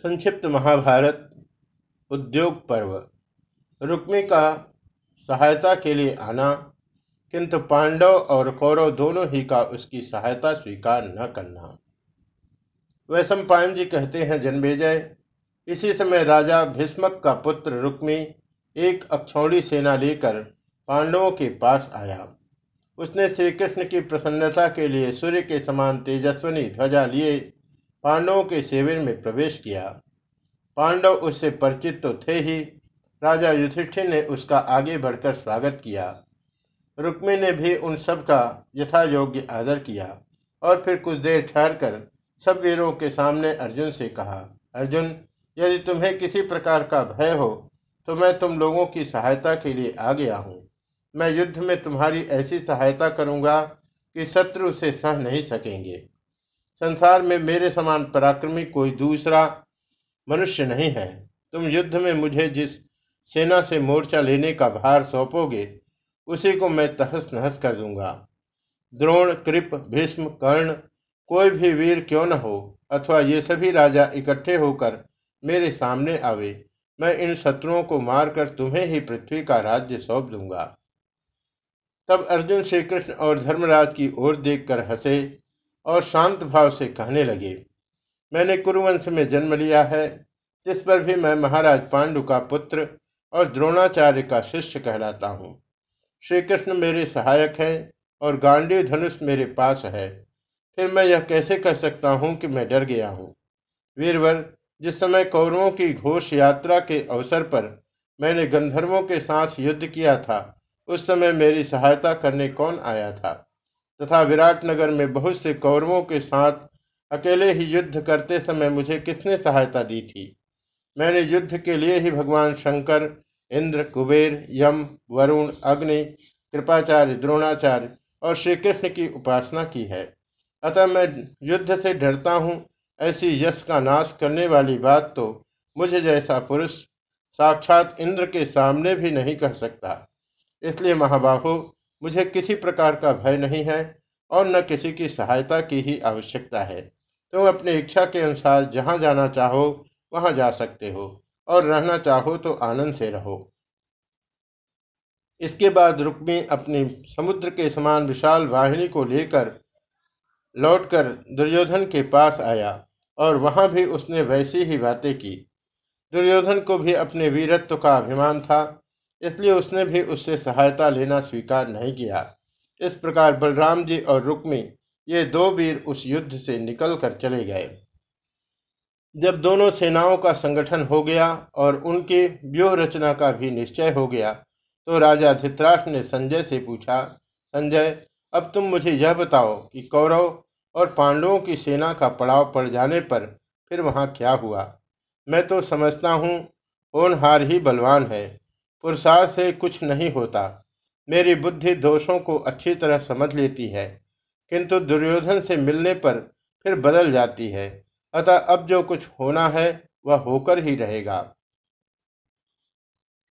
संक्षिप्त महाभारत उद्योग पर्व। रुक्मी का सहायता के लिए आना, किंतु पांडव और कौरव दोनों ही का उसकी सहायता स्वीकार न करना। वैशम पायन जी कहते हैं, जन्मेजय, इसी समय राजा भीष्मक का पुत्र रुक्मी एक अक्षौड़ी सेना लेकर पांडवों के पास आया। उसने श्री कृष्ण की प्रसन्नता के लिए सूर्य के समान तेजस्वनी ध्वजा लिए पांडवों के सेवन में प्रवेश किया। पांडव उससे परिचित तो थे ही। राजा युधिष्ठिर ने उसका आगे बढ़कर स्वागत किया। रुक्मी ने भी उन सब का यथा योग्य आदर किया और फिर कुछ देर ठहरकर सब वीरों के सामने अर्जुन से कहा, अर्जुन, यदि तुम्हें किसी प्रकार का भय हो तो मैं तुम लोगों की सहायता के लिए आ गया हूँ। मैं युद्ध में तुम्हारी ऐसी सहायता करूँगा कि शत्रु से सह नहीं सकेंगे। संसार में मेरे समान पराक्रमी कोई दूसरा मनुष्य नहीं है। तुम युद्ध में मुझे जिस सेना से मोर्चा लेने का भार सौंपोगे, उसी को मैं तहस नहस कर दूँगा। द्रोण, कृप, भीष्म, कर्ण, कोई भी वीर क्यों न हो, अथवा ये सभी राजा इकट्ठे होकर मेरे सामने आवे, मैं इन शत्रुओं को मारकर तुम्हें ही पृथ्वी का राज्य सौंप दूँगा। तब अर्जुन श्री कृष्ण और धर्मराज की ओर देखकर हंसे और शांत भाव से कहने लगे, मैंने कुरुवंश में जन्म लिया है, जिस पर भी मैं महाराज पांडु का पुत्र और द्रोणाचार्य का शिष्य कहलाता हूँ। श्री कृष्ण मेरे सहायक हैं और गांडी धनुष मेरे पास है। फिर मैं यह कैसे कह सकता हूँ कि मैं डर गया हूँ? वीरवर, जिस समय कौरवों की घोष यात्रा के अवसर पर मैंने गंधर्वों के साथ युद्ध किया था, उस समय मेरी सहायता करने कौन आया था? तथा विराटनगर में बहुत से कौरवों के साथ अकेले ही युद्ध करते समय मुझे किसने सहायता दी थी? मैंने युद्ध के लिए ही भगवान शंकर, इंद्र, कुबेर, यम, वरुण, अग्नि, कृपाचार्य, द्रोणाचार्य और श्री कृष्ण की उपासना की है। अतः मैं युद्ध से डरता हूँ, ऐसी यश का नाश करने वाली बात तो मुझे जैसा पुरुष साक्षात इंद्र के सामने भी नहीं कह सकता। इसलिए महाबाहु मुझे किसी प्रकार का भय नहीं है और न किसी की सहायता की ही आवश्यकता है। तुम अपनी इच्छा के अनुसार जहाँ जाना चाहो, वहाँ जा सकते हो और रहना चाहो तो आनंद से रहो। इसके बाद रुक्मी अपनी समुद्र के समान विशाल वाहिनी को लेकर लौटकर दुर्योधन के पास आया और वहाँ भी उसने वैसी ही बातें की। दुर्योधन को भी अपने वीरत्व का अभिमान था इसलिए उसने भी उससे सहायता लेना स्वीकार नहीं किया। इस प्रकार बलराम जी और रुक्मी, ये दो वीर उस युद्ध से निकल कर चले गए। जब दोनों सेनाओं का संगठन हो गया और उनकी व्यूह रचना का भी निश्चय हो गया तो राजा धित्राष्ट्र ने संजय से पूछा, संजय, अब तुम मुझे यह बताओ कि कौरव और पांडवों की सेना का पड़ाव पड़ जाने पर फिर वहाँ क्या हुआ? मैं तो समझता हूँ, होनहार ही बलवान है। पुरुषार से कुछ नहीं होता। मेरी बुद्धि दोषों को अच्छी तरह समझ लेती है, किंतु दुर्योधन से मिलने पर फिर बदल जाती है। अतः अब जो कुछ होना है, वह होकर ही रहेगा।